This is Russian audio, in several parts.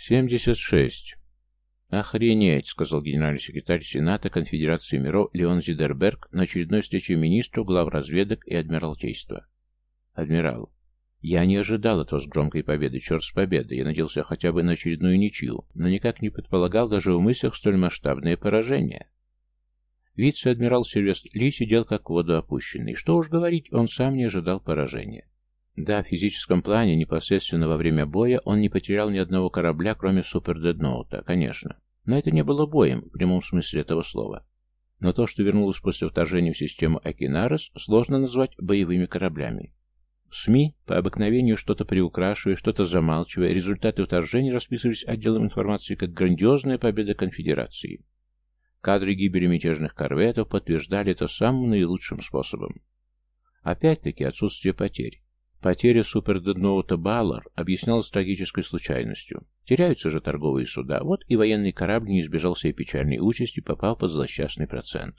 «Семьдесят шесть». «Охренеть», — сказал генеральный секретарь Сената Конфедерации миров Леон Зидерберг на очередной встрече министров, глав разведок и адмиралтейства. «Адмирал, я не ожидал этого с громкой победы, черт с победы. Я надеялся хотя бы на очередную ничью, но никак не предполагал даже в мыслях столь масштабное поражение». Вице-адмирал Сильвестр Ли сидел как в воду опущенный. Что уж говорить, он сам не ожидал поражения. Да, в физическом плане, непосредственно во время боя, он не потерял ни одного корабля, кроме супер-дедноута, конечно. Но это не было боем, в прямом смысле этого слова. Но то, что вернулось после вторжения в систему Акинарес, сложно назвать боевыми кораблями. СМИ, по обыкновению что-то приукрашивая, что-то замалчивая, результаты вторжения расписывались отделом информации как грандиозная победа конфедерации. Кадры гибели мятежных корветов подтверждали это самым наилучшим способом. Опять-таки отсутствие потерь. Потеря супердедноута Баллар объяснялась трагической случайностью. Теряются же торговые суда, вот и военный корабль не избежал всей печальной участи, попал под злосчастный процент.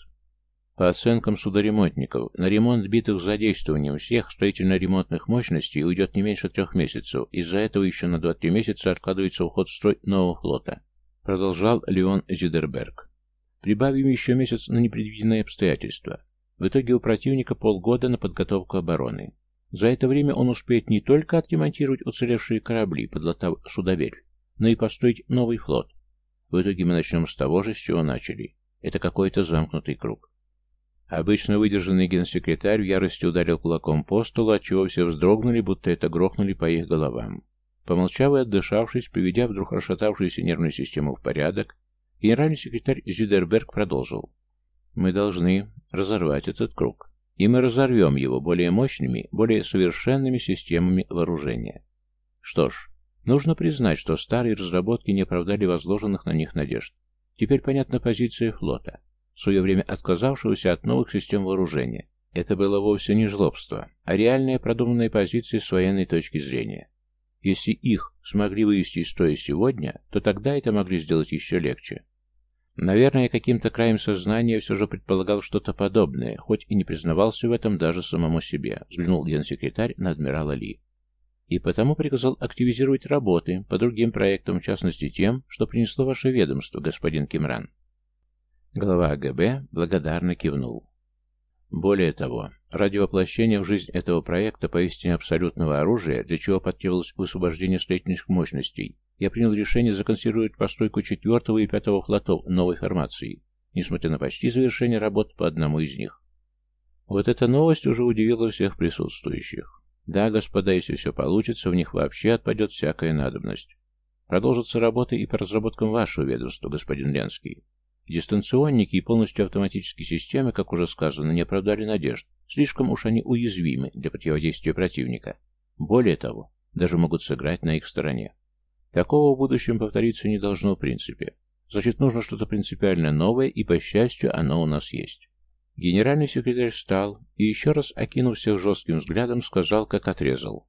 По оценкам судоремонтников, на ремонт битых с задействованием всех строительно-ремонтных мощностей уйдет не меньше трех месяцев, из-за этого еще на 2-3 месяца откладывается уход в строй нового флота, продолжал Леон Зидерберг. Прибавим еще месяц на непредвиденные обстоятельства. В итоге у противника полгода на подготовку обороны. За это время он успеет не только отремонтировать уцелевшие корабли, подлатав судоверь, но и построить новый флот. В итоге мы начнем с того же, с чего начали. Это какой-то замкнутый круг. Обычно выдержанный генсекретарь в ярости ударил кулаком по столу, отчего все вздрогнули, будто это грохнули по их головам. Помолчав и отдышавшись, приведя вдруг расшатавшуюся нервную систему в порядок, генеральный секретарь Зюдерберг продолжил. «Мы должны разорвать этот круг и мы разорвем его более мощными, более совершенными системами вооружения. Что ж, нужно признать, что старые разработки не оправдали возложенных на них надежд. Теперь понятна позиция флота, в свое время отказавшегося от новых систем вооружения. Это было вовсе не жлобство, а реальная продуманная позиция с военной точки зрения. Если их смогли вывести из строя сегодня, то тогда это могли сделать еще легче. Наверное, каким-то краем сознания все же предполагал что-то подобное, хоть и не признавался в этом даже самому себе, взглянул генсекретарь на адмирала Ли. И потому приказал активизировать работы по другим проектам, в частности тем, что принесло ваше ведомство, господин Кимран. Глава АГБ благодарно кивнул. Более того, ради воплощения в жизнь этого проекта поистине абсолютного оружия, для чего потребовалось высвобождение строительных мощностей, я принял решение законсервировать постройку четвертого и пятого флотов новой формации, несмотря на почти завершение работ по одному из них. Вот эта новость уже удивила всех присутствующих. Да, господа, если все получится, в них вообще отпадет всякая надобность. Продолжатся работы и по разработкам вашего ведомства, господин Ленский. Дистанционники и полностью автоматические системы, как уже сказано, не оправдали надежд. Слишком уж они уязвимы для противодействия противника. Более того, даже могут сыграть на их стороне. Такого в будущем повториться не должно в принципе. Значит, нужно что-то принципиально новое, и, по счастью, оно у нас есть. Генеральный секретарь встал и, еще раз окинув всех жестким взглядом, сказал, как отрезал.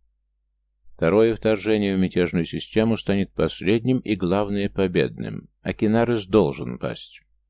Второе вторжение в мятежную систему станет последним и, главное, победным. Акинарес должен пасть.